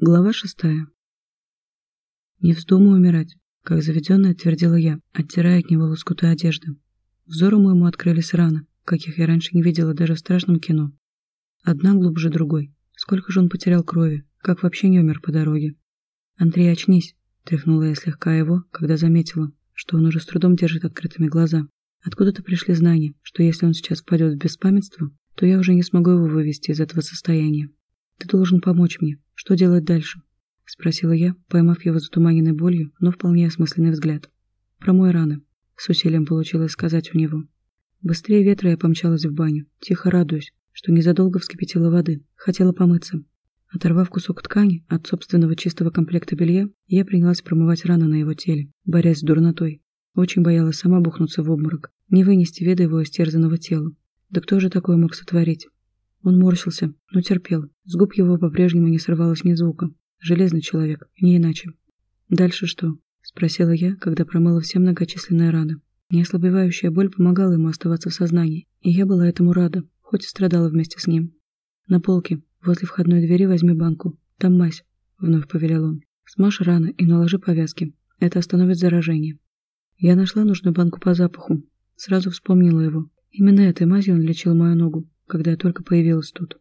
Глава шестая. «Не вздумай умирать», — как заведенная твердила я, оттирая от него лоскуты одежды. Взору моему открылись раны, каких я раньше не видела даже в страшном кино. Одна глубже другой. Сколько же он потерял крови, как вообще не умер по дороге. «Андрей, очнись», — тряхнула я слегка его, когда заметила, что он уже с трудом держит открытыми глаза. Откуда-то пришли знания, что если он сейчас впадет в беспамятство, то я уже не смогу его вывести из этого состояния. «Ты должен помочь мне. Что делать дальше?» — спросила я, поймав его затуманенной болью, но вполне осмысленный взгляд. «Промой раны», — с усилием получилось сказать у него. Быстрее ветра я помчалась в баню, тихо радуюсь, что незадолго вскипятила воды, хотела помыться. Оторвав кусок ткани от собственного чистого комплекта белья, я принялась промывать раны на его теле, борясь с дурнотой. Очень боялась сама бухнуться в обморок, не вынести вида его истерзанного тела. Да кто же такое мог сотворить? Он морщился, но терпел. С губ его по-прежнему не срывалось ни звука. Железный человек, не иначе. «Дальше что?» — спросила я, когда промыла все многочисленные раны. Неослабевающая боль помогала ему оставаться в сознании, и я была этому рада, хоть и страдала вместе с ним. «На полке, возле входной двери возьми банку. Там мазь», — вновь повелел он. «Смажь раны и наложи повязки. Это остановит заражение». Я нашла нужную банку по запаху. Сразу вспомнила его. Именно этой мазью он лечил мою ногу когда я только появилась тут.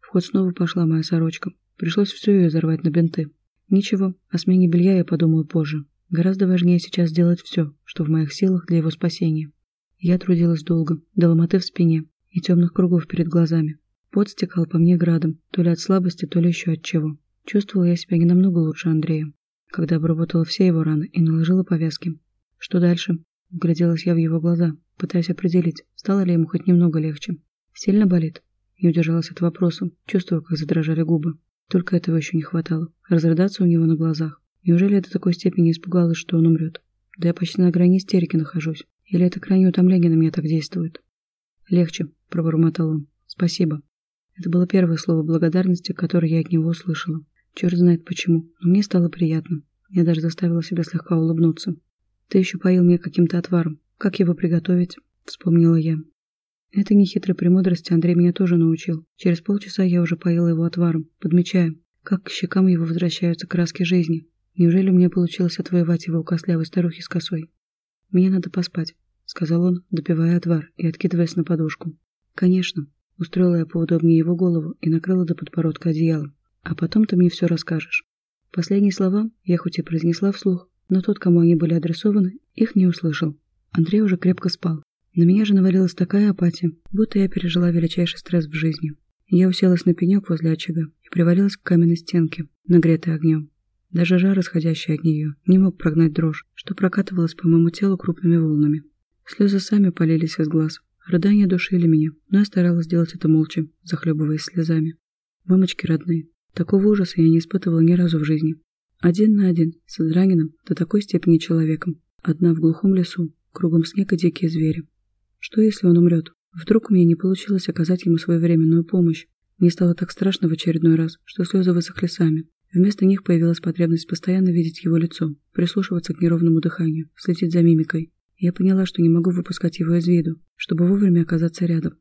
В ход снова пошла моя сорочка. Пришлось всю ее зарвать на бинты. Ничего, о смене белья я подумаю позже. Гораздо важнее сейчас сделать все, что в моих силах для его спасения. Я трудилась долго, до ломоты в спине и темных кругов перед глазами. Пот стекал по мне градом, то ли от слабости, то ли еще от чего. Чувствовала я себя не намного лучше Андрея, когда обработала все его раны и наложила повязки. Что дальше? Вгляделась я в его глаза, пытаясь определить, стало ли ему хоть немного легче. Сильно болит? Не удержалась от вопроса, чувствуя, как задрожали губы. Только этого еще не хватало. Разрыдаться у него на глазах. Неужели до такой степени испугалась, что он умрет? Да я почти на грани истерики нахожусь. Или это крайнее утомление на меня так действует? Легче, пробормотал он. Спасибо. Это было первое слово благодарности, которое я от него услышала. Черт знает почему, но мне стало приятно. Я даже заставила себя слегка улыбнуться. Ты еще поил меня каким-то отваром. Как его приготовить? Вспомнила я. Этой нехитрой премудрости Андрей меня тоже научил. Через полчаса я уже поила его отваром, подмечая, как к щекам его возвращаются краски жизни. Неужели мне получилось отвоевать его у костлявой старухи с косой? «Мне надо поспать», — сказал он, допивая отвар и откидываясь на подушку. «Конечно», — устроила я поудобнее его голову и накрыла до подбородка одеялом. «А потом ты мне все расскажешь». Последние слова я хоть и произнесла вслух, но тот, кому они были адресованы, их не услышал. Андрей уже крепко спал, на меня же навалилась такая апатия, будто я пережила величайший стресс в жизни. Я уселась на пенек возле очага и привалилась к каменной стенке, нагретой огнем. Даже жар, исходящий от нее, не мог прогнать дрожь, что прокатывалась по моему телу крупными волнами. Слезы сами полились из глаз. Рыдания душили меня, но я старалась делать это молча, захлебываясь слезами. Мамочки родные, такого ужаса я не испытывала ни разу в жизни. Один на один, с израненным до такой степени человеком. Одна в глухом лесу, кругом снег и дикие звери. Что, если он умрет? Вдруг у меня не получилось оказать ему своевременную помощь? Мне стало так страшно в очередной раз, что слезы высохли сами. Вместо них появилась потребность постоянно видеть его лицо, прислушиваться к неровному дыханию, следить за мимикой. Я поняла, что не могу выпускать его из виду, чтобы вовремя оказаться рядом.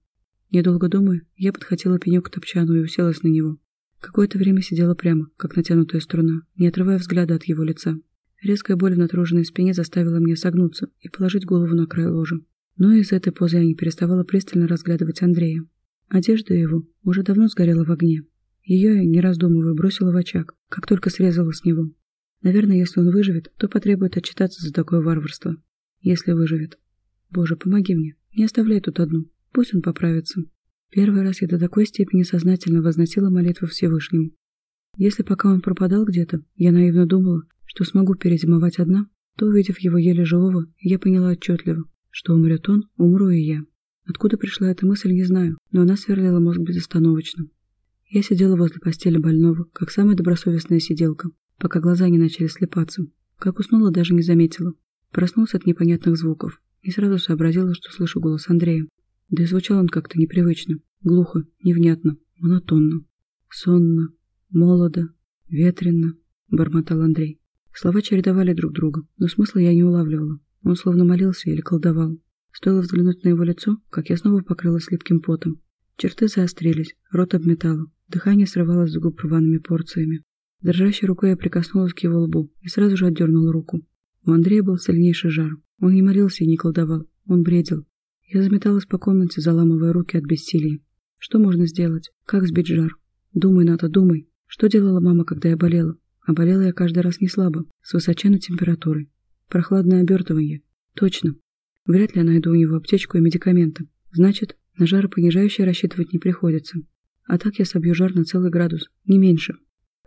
Недолго думая, я подхватила пенек к топчану и уселась на него. Какое-то время сидела прямо, как натянутая струна, не отрывая взгляда от его лица. Резкая боль в натруженной спине заставила меня согнуться и положить голову на край ложа. Но из этой позы я не переставала пристально разглядывать Андрея. Одежда его уже давно сгорела в огне. Ее я, не раздумывая, бросила в очаг, как только срезала с него. Наверное, если он выживет, то потребует отчитаться за такое варварство. Если выживет. Боже, помоги мне. Не оставляй тут одну. Пусть он поправится. Первый раз я до такой степени сознательно возносила молитву Всевышнему. Если пока он пропадал где-то, я наивно думала, что смогу перезимовать одна, то, увидев его еле живого, я поняла отчетливо, что умрет он, умру и я. Откуда пришла эта мысль, не знаю, но она сверлила мозг безостановочно. Я сидела возле постели больного, как самая добросовестная сиделка, пока глаза не начали слепаться. Как уснула, даже не заметила. Проснулся от непонятных звуков и сразу сообразила, что слышу голос Андрея. Да и звучал он как-то непривычно, глухо, невнятно, монотонно. Сонно, молодо, ветрено, бормотал Андрей. Слова чередовали друг друга, но смысла я не улавливала. Он словно молился или колдовал. Стоило взглянуть на его лицо, как я снова покрылась липким потом. Черты заострились, рот обметало, дыхание срывалось с губ рваными порциями. Дрожащей рукой я прикоснулась к его лбу и сразу же отдернула руку. У Андрея был сильнейший жар. Он не молился и не колдовал. Он бредил. Я заметалась по комнате, заламывая руки от бессилия. Что можно сделать? Как сбить жар? Думай, Ната, думай. Что делала мама, когда я болела? А болела я каждый раз не слабо, с высоченной температурой. Прохладное обертывание. Точно. Вряд ли я найду у него аптечку и медикаменты. Значит, на жаропонижающее рассчитывать не приходится. А так я собью жар на целый градус, не меньше.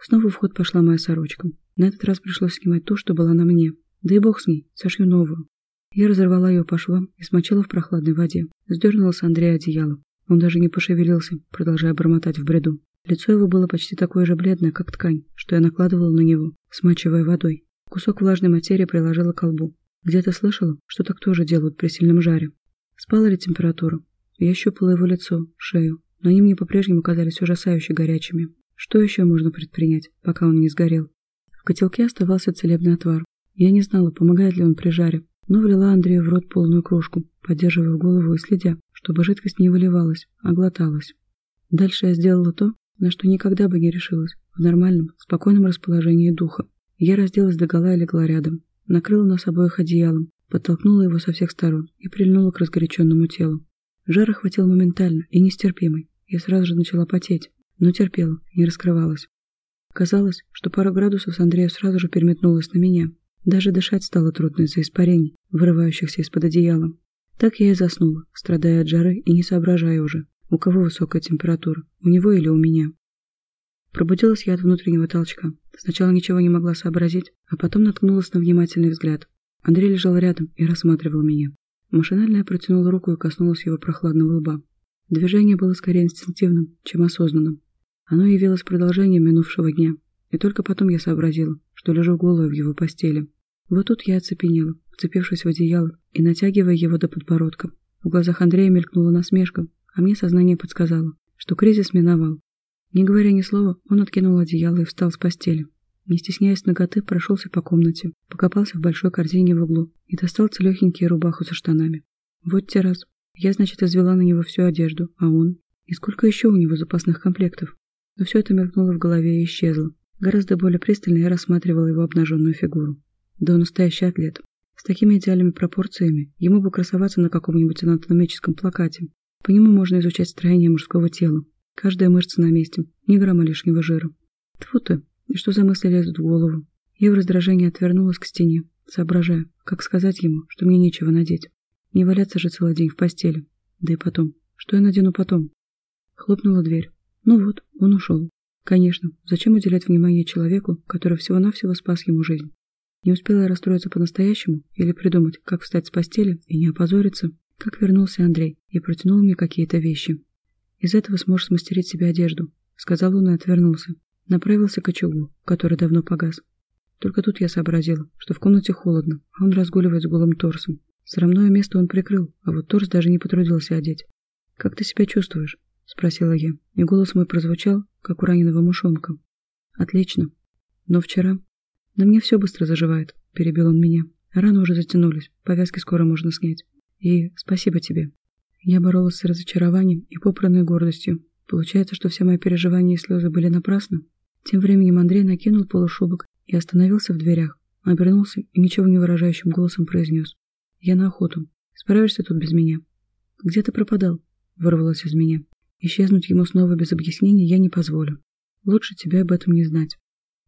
Снова в ход пошла моя сорочка. На этот раз пришлось снимать ту, что была на мне. Да и бог с ней, сошью новую. Я разорвала ее по швам и смочила в прохладной воде. Сдернула с Андрея одеяло. Он даже не пошевелился, продолжая бормотать в бреду. Лицо его было почти такое же бледное, как ткань, что я накладывала на него, смачивая водой. Кусок влажной материи приложила к колбу. Где-то слышала, что так тоже делают при сильном жаре. Спала ли температура? Я щупала его лицо, шею, но они мне по-прежнему казались ужасающе горячими. Что еще можно предпринять, пока он не сгорел? В котелке оставался целебный отвар. Я не знала, помогает ли он при жаре, но влила Андрею в рот полную кружку, поддерживая голову и следя, чтобы жидкость не выливалась, а глоталась. Дальше я сделала то, на что никогда бы не решилась, в нормальном, спокойном расположении духа. Я разделась догола и легла рядом, накрыла нас обоих одеялом, подтолкнула его со всех сторон и прильнула к разгоряченному телу. Жар охватил моментально и нестерпимый. Я сразу же начала потеть, но терпела, не раскрывалась. Казалось, что пара градусов с Андрея сразу же переметнулась на меня. Даже дышать стало трудно из-за испарений, вырывающихся из-под одеяла. Так я и заснула, страдая от жары и не соображая уже, у кого высокая температура, у него или у меня. Пробудилась я от внутреннего толчка. Сначала ничего не могла сообразить, а потом наткнулась на внимательный взгляд. Андрей лежал рядом и рассматривал меня. Машинально я протянула руку и коснулась его прохладного лба. Движение было скорее инстинктивным, чем осознанным. Оно явилось продолжением минувшего дня, и только потом я сообразила, что лежу голая в его постели. Вот тут я оцепенела, вцепившись в одеяло и натягивая его до подбородка. В глазах Андрея мелькнула насмешка, а мне сознание подсказало, что кризис миновал. Не говоря ни слова, он откинул одеяло и встал с постели. Не стесняясь ноготы, прошелся по комнате, покопался в большой корзине в углу и достал целехенькие рубаху со штанами. Вот те раз. Я, значит, извела на него всю одежду, а он? И сколько еще у него запасных комплектов? Но все это мелькнуло в голове и исчезло. Гораздо более пристально я рассматривала его обнаженную фигуру. Да он настоящий атлет. С такими идеальными пропорциями ему бы красоваться на каком-нибудь анатомическом плакате, по нему можно изучать строение мужского тела. Каждая мышца на месте, ни грамма лишнего жира. Тьфу ты, что за мысли лезут в голову? Я в раздражении отвернулась к стене, соображая, как сказать ему, что мне нечего надеть. Не валяться же целый день в постели. Да и потом, что я надену потом? Хлопнула дверь. Ну вот, он ушел. Конечно, зачем уделять внимание человеку, который всего-навсего спас ему жизнь? Не успела я расстроиться по-настоящему или придумать, как встать с постели и не опозориться, как вернулся Андрей и протянул мне какие-то вещи. «Из этого сможешь смастерить себе одежду», — сказал он и отвернулся. Направился к очагу, который давно погас. Только тут я сообразила, что в комнате холодно, а он разгуливает с голым торсом. Срамное место он прикрыл, а вот торс даже не потрудился одеть. «Как ты себя чувствуешь?» — спросила я, и голос мой прозвучал, как у раненого мушонка. «Отлично. Но вчера...» «На мне все быстро заживает», — перебил он меня. «Раны уже затянулись, повязки скоро можно снять. И спасибо тебе. Я боролась с разочарованием и попранной гордостью. Получается, что все мои переживания и слезы были напрасны. Тем временем Андрей накинул полушубок и остановился в дверях, обернулся и ничего не выражающим голосом произнес. «Я на охоту. Справишься тут без меня?» «Где ты пропадал?» — вырвалось из меня. Исчезнуть ему снова без объяснений я не позволю. Лучше тебе об этом не знать.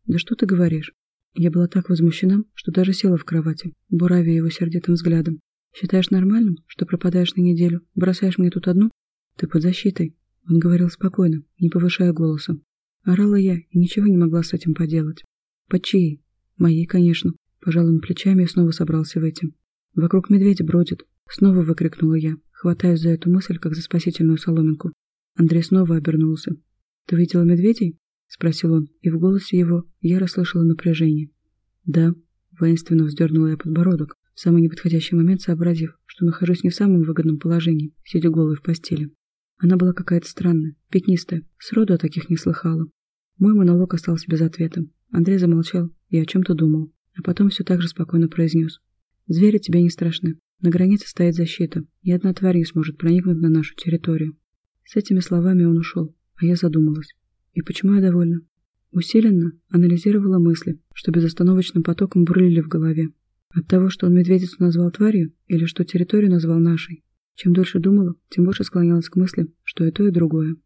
«Да что ты говоришь?» Я была так возмущена, что даже села в кровати, буравя его сердитым взглядом. Считаешь нормальным, что пропадаешь на неделю, бросаешь мне тут одну? Ты под защитой. Он говорил спокойно, не повышая голоса. Орала я и ничего не могла с этим поделать. Под чьей? Моей, конечно. Пожал плечами и снова собрался выйти. Вокруг медведя бродит. Снова выкрикнула я, хватаясь за эту мысль, как за спасительную соломинку. Андрей снова обернулся. «Ты видела медведей?» — спросил он, и в голосе его я расслышала напряжение. «Да», — воинственно вздернула я подбородок самый неподходящий момент сообразив, что нахожусь не в самом выгодном положении, сидя голой в постели. Она была какая-то странная, пятнистая, сроду о таких не слыхала. Мой монолог остался без ответа. Андрей замолчал и о чем-то думал, а потом все так же спокойно произнес. «Звери тебе не страшны. На границе стоит защита. Ни одна тварь не сможет проникнуть на нашу территорию». С этими словами он ушел, а я задумалась. И почему я довольна? Усиленно анализировала мысли, что безостановочным потоком бурлили в голове. От того, что он медведицу назвал тварью, или что территорию назвал нашей. Чем дольше думала, тем больше склонялась к мысли, что и то, и другое.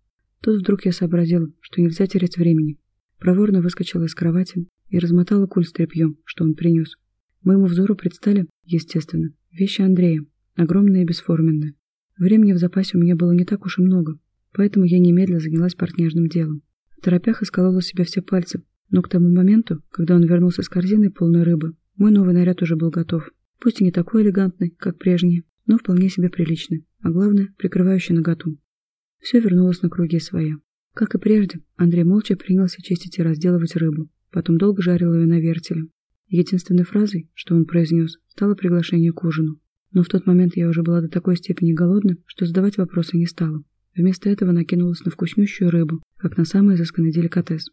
Тут вдруг я сообразила, что нельзя терять времени. Проворно выскочила из кровати и размотала куль с тряпьем, что он принес. Моему взору предстали, естественно, вещи Андрея, огромные и бесформенные. Времени в запасе у меня было не так уж и много, поэтому я немедленно занялась партнерным делом. В торопях исколола себе все пальцы, но к тому моменту, когда он вернулся с корзиной полной рыбы, мой новый наряд уже был готов. Пусть и не такой элегантный, как прежний, но вполне себе приличный, а главное, прикрывающий наготу. Все вернулось на круги своя. Как и прежде, Андрей молча принялся чистить и разделывать рыбу, потом долго жарил ее на вертеле. Единственной фразой, что он произнес, стало приглашение к ужину. Но в тот момент я уже была до такой степени голодна, что задавать вопросы не стала. Вместо этого накинулась на вкуснющую рыбу, как на самый изысканный деликатес.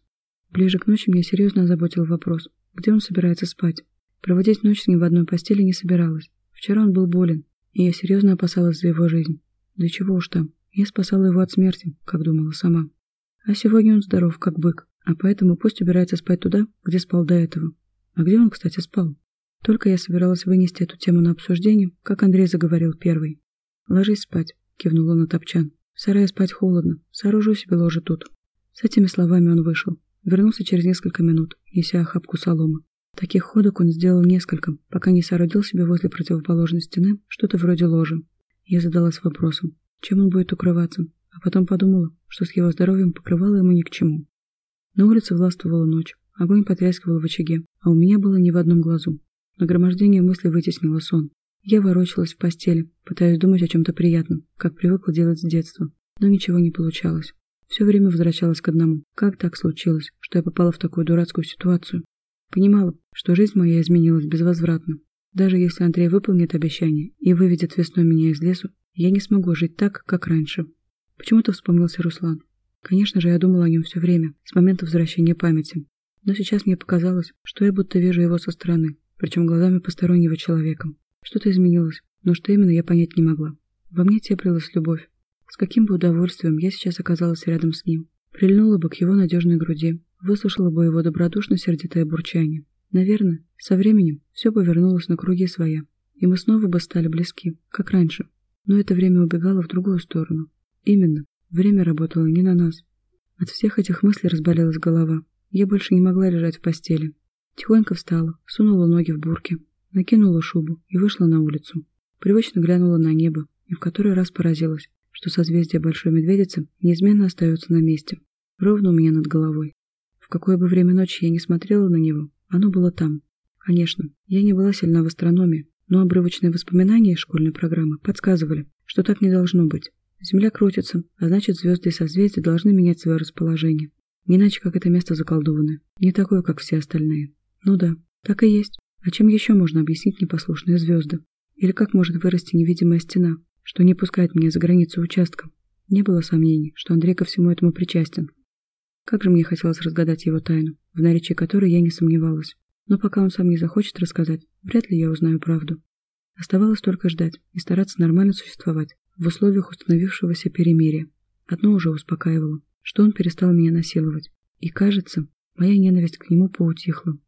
Ближе к ночи меня серьезно озаботил вопрос, где он собирается спать. Проводить ночь с ним в одной постели не собиралась. Вчера он был болен, и я серьезно опасалась за его жизнь. Да чего уж там, я спасала его от смерти, как думала сама. А сегодня он здоров, как бык, а поэтому пусть убирается спать туда, где спал до этого. А где он, кстати, спал? Только я собиралась вынести эту тему на обсуждение, как Андрей заговорил первый. «Ложись спать», — кивнула на топчан. «В сарае спать холодно. Сооружу себе ложе тут». С этими словами он вышел. Вернулся через несколько минут, неся охапку соломы. Таких ходок он сделал несколько, пока не соорудил себе возле противоположной стены что-то вроде ложи. Я задалась вопросом, чем он будет укрываться, а потом подумала, что с его здоровьем покрывало ему ни к чему. На улице властвовала ночь, огонь потрескивал в очаге, а у меня было ни в одном глазу. Нагромождение мыслей вытеснило сон. Я ворочалась в постели, пытаясь думать о чем-то приятном, как привыкла делать с детства, но ничего не получалось. Все время возвращалась к одному. Как так случилось, что я попала в такую дурацкую ситуацию? Понимала, что жизнь моя изменилась безвозвратно. Даже если Андрей выполнит обещание и выведет весной меня из лесу, я не смогу жить так, как раньше. Почему-то вспомнился Руслан. Конечно же, я думала о нем все время, с момента возвращения памяти. Но сейчас мне показалось, что я будто вижу его со стороны, причем глазами постороннего человека. Что-то изменилось, но что именно я понять не могла. Во мне теплилась любовь. С каким бы удовольствием я сейчас оказалась рядом с ним. Прильнула бы к его надежной груди, выслушала бы его добродушно-сердитое бурчание. Наверное, со временем все повернулось на круги своя, и мы снова бы стали близки, как раньше. Но это время убегало в другую сторону. Именно, время работало не на нас. От всех этих мыслей разболелась голова. Я больше не могла лежать в постели. Тихонько встала, сунула ноги в бурки, накинула шубу и вышла на улицу. Привычно глянула на небо и в который раз поразилась, что созвездие Большой Медведицы неизменно остается на месте, ровно у меня над головой. Какое бы время ночи я не смотрела на него, оно было там. Конечно, я не была сильна в астрономии, но обрывочные воспоминания из школьной программы подсказывали, что так не должно быть. Земля крутится, а значит звезды и созвездия должны менять свое расположение. Не иначе, как это место заколдованное, не такое, как все остальные. Ну да, так и есть. А чем еще можно объяснить непослушные звезды? Или как может вырасти невидимая стена, что не пускает меня за границу участка? Не было сомнений, что Андрей ко всему этому причастен. Как же мне хотелось разгадать его тайну, в наличии которой я не сомневалась. Но пока он сам не захочет рассказать, вряд ли я узнаю правду. Оставалось только ждать и стараться нормально существовать в условиях установившегося перемирия. Одно уже успокаивало, что он перестал меня насиловать. И кажется, моя ненависть к нему поутихла.